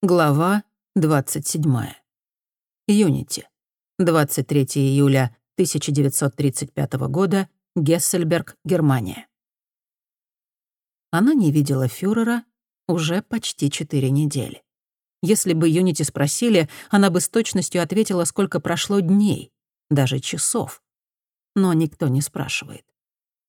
Глава 27. Юнити. 23 июля 1935 года. Гессельберг, Германия. Она не видела фюрера уже почти четыре недели. Если бы Юнити спросили, она бы с точностью ответила, сколько прошло дней, даже часов. Но никто не спрашивает.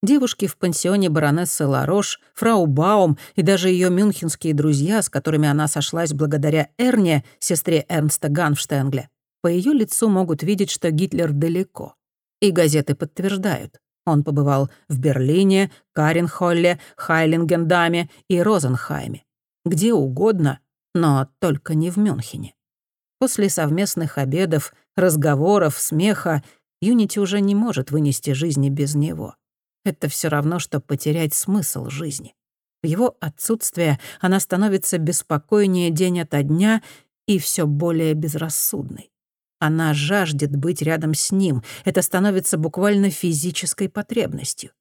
Девушки в пансионе баронессы Ларош, фрау Баум и даже ее мюнхенские друзья, с которыми она сошлась благодаря Эрне, сестре Эрнста Ганфштенгля, по ее лицу могут видеть, что Гитлер далеко. И газеты подтверждают. Он побывал в Берлине, Каренхолле, Хайлингендаме и Розенхайме. Где угодно, но только не в Мюнхене. После совместных обедов, разговоров, смеха Юнити уже не может вынести жизни без него. Это все равно, что потерять смысл жизни. В его отсутствие она становится беспокойнее день ото дня и все более безрассудной. Она жаждет быть рядом с ним. Это становится буквально физической потребностью.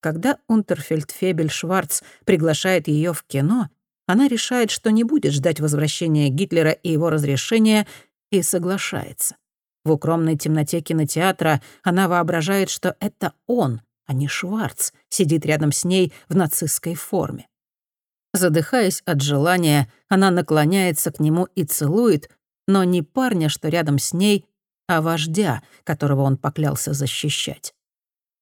Когда Унтерфельдфебель Шварц приглашает ее в кино, она решает, что не будет ждать возвращения Гитлера и его разрешения, и соглашается. В укромной темноте кинотеатра она воображает, что это он, а не Шварц, сидит рядом с ней в нацистской форме. Задыхаясь от желания, она наклоняется к нему и целует, но не парня, что рядом с ней, а вождя, которого он поклялся защищать.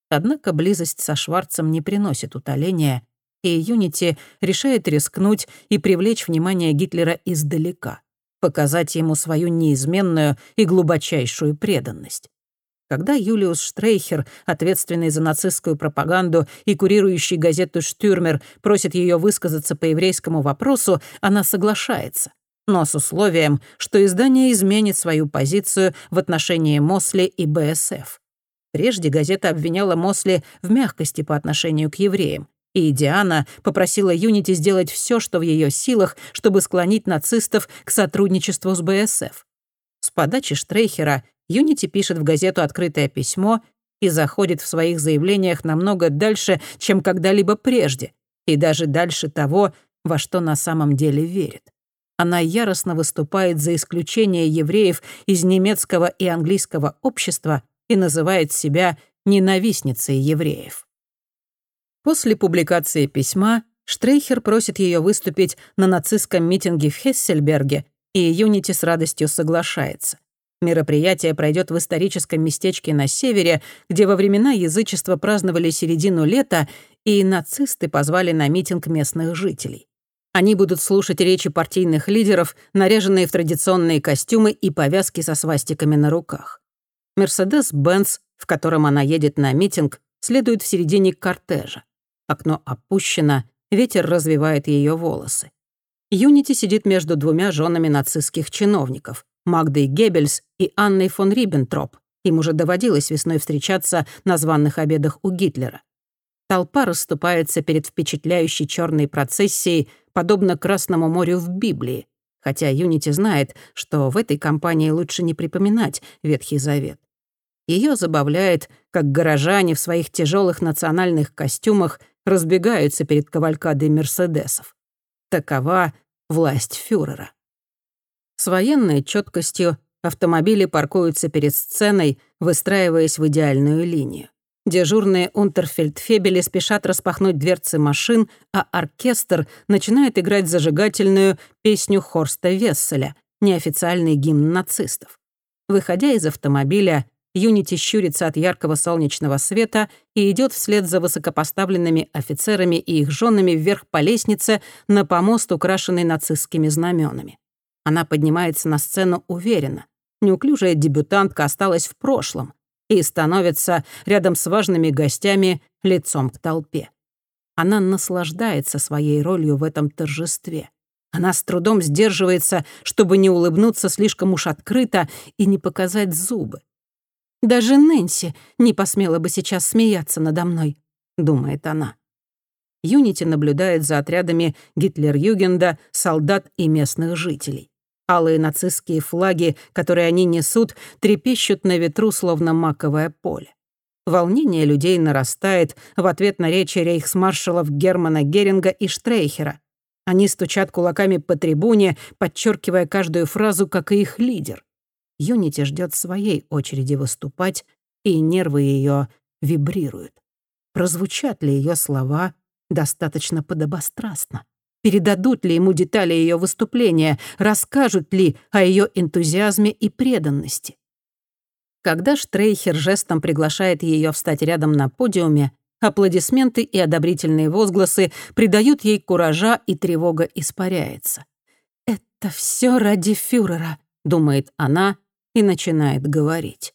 Однако близость со Шварцем не приносит утоления, и Юнити решает рискнуть и привлечь внимание Гитлера издалека, показать ему свою неизменную и глубочайшую преданность. Когда Юлиус Штрейхер, ответственный за нацистскую пропаганду и курирующий газету «Штюрмер», просит ее высказаться по еврейскому вопросу, она соглашается, но с условием, что издание изменит свою позицию в отношении Мосли и БСФ. Прежде газета обвиняла Мосли в мягкости по отношению к евреям, и Диана попросила Юнити сделать все, что в ее силах, чтобы склонить нацистов к сотрудничеству с БСФ. С подачи Штрейхера Юнити пишет в газету открытое письмо и заходит в своих заявлениях намного дальше, чем когда-либо прежде, и даже дальше того, во что на самом деле верит. Она яростно выступает за исключение евреев из немецкого и английского общества и называет себя ненавистницей евреев. После публикации письма Штрейхер просит ее выступить на нацистском митинге в Хессельберге, и Юнити с радостью соглашается. Мероприятие пройдет в историческом местечке на севере, где во времена язычества праздновали середину лета, и нацисты позвали на митинг местных жителей. Они будут слушать речи партийных лидеров, наряженные в традиционные костюмы и повязки со свастиками на руках. Мерседес-Бенц, в котором она едет на митинг, следует в середине кортежа. Окно опущено, ветер развивает ее волосы. Юнити сидит между двумя женами нацистских чиновников. Магдой Геббельс и Анной фон Риббентроп. Им уже доводилось весной встречаться на званных обедах у Гитлера. Толпа расступается перед впечатляющей черной процессией, подобно Красному морю в Библии, хотя Юнити знает, что в этой компании лучше не припоминать Ветхий Завет. Ее забавляет, как горожане в своих тяжелых национальных костюмах разбегаются перед кавалькадой Мерседесов. Такова власть фюрера. С военной четкостью автомобили паркуются перед сценой, выстраиваясь в идеальную линию. Дежурные унтерфельдфебели спешат распахнуть дверцы машин, а оркестр начинает играть зажигательную песню Хорста Весселя, неофициальный гимн нацистов. Выходя из автомобиля, Юнити щурится от яркого солнечного света и идет вслед за высокопоставленными офицерами и их женами вверх по лестнице на помост, украшенный нацистскими знаменами. Она поднимается на сцену уверенно. Неуклюжая дебютантка осталась в прошлом и становится рядом с важными гостями лицом к толпе. Она наслаждается своей ролью в этом торжестве. Она с трудом сдерживается, чтобы не улыбнуться слишком уж открыто и не показать зубы. «Даже Нэнси не посмела бы сейчас смеяться надо мной», — думает она. Юнити наблюдает за отрядами Гитлер-Югенда, солдат и местных жителей. Алые нацистские флаги, которые они несут, трепещут на ветру, словно маковое поле. Волнение людей нарастает в ответ на речи рейхсмаршалов Германа Геринга и Штрейхера. Они стучат кулаками по трибуне, подчеркивая каждую фразу, как и их лидер. Юнити ждет своей очереди выступать, и нервы ее вибрируют. Прозвучат ли ее слова достаточно подобострастно? Передадут ли ему детали ее выступления? Расскажут ли о ее энтузиазме и преданности? Когда Штрейхер жестом приглашает ее встать рядом на подиуме, аплодисменты и одобрительные возгласы придают ей куража, и тревога испаряется. «Это все ради фюрера», — думает она и начинает говорить.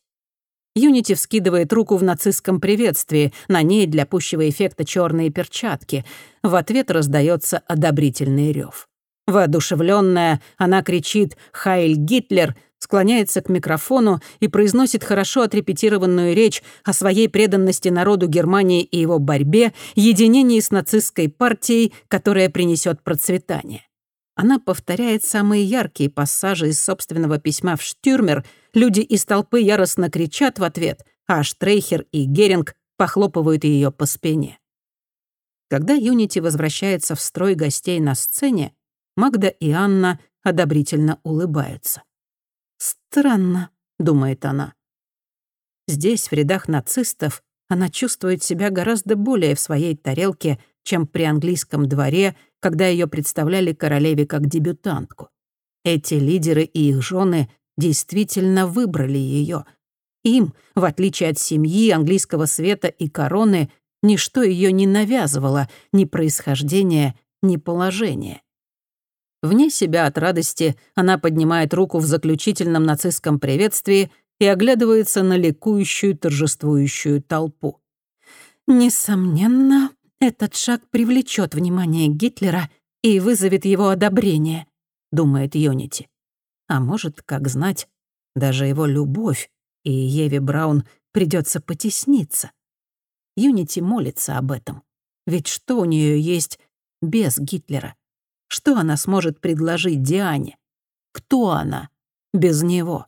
Юнити вскидывает руку в нацистском приветствии, на ней для пущего эффекта черные перчатки. В ответ раздается одобрительный рев. Воодушевленная, она кричит «Хайль Гитлер!», склоняется к микрофону и произносит хорошо отрепетированную речь о своей преданности народу Германии и его борьбе, единении с нацистской партией, которая принесет процветание. Она повторяет самые яркие пассажи из собственного письма в Штюрмер, люди из толпы яростно кричат в ответ, а Штрейхер и Геринг похлопывают ее по спине. Когда Юнити возвращается в строй гостей на сцене, Магда и Анна одобрительно улыбаются. «Странно», — думает она. Здесь, в рядах нацистов, она чувствует себя гораздо более в своей тарелке, чем при английском дворе, когда ее представляли королеве как дебютантку. Эти лидеры и их жены действительно выбрали ее. Им, в отличие от семьи, английского света и короны, ничто ее не навязывало, ни происхождение, ни положение. Вне себя от радости она поднимает руку в заключительном нацистском приветствии и оглядывается на ликующую, торжествующую толпу. «Несомненно, этот шаг привлечет внимание Гитлера и вызовет его одобрение», — думает Юнити. А может, как знать, даже его любовь, и Еве Браун придется потесниться. Юнити молится об этом. Ведь что у нее есть без Гитлера? Что она сможет предложить Диане? Кто она без него?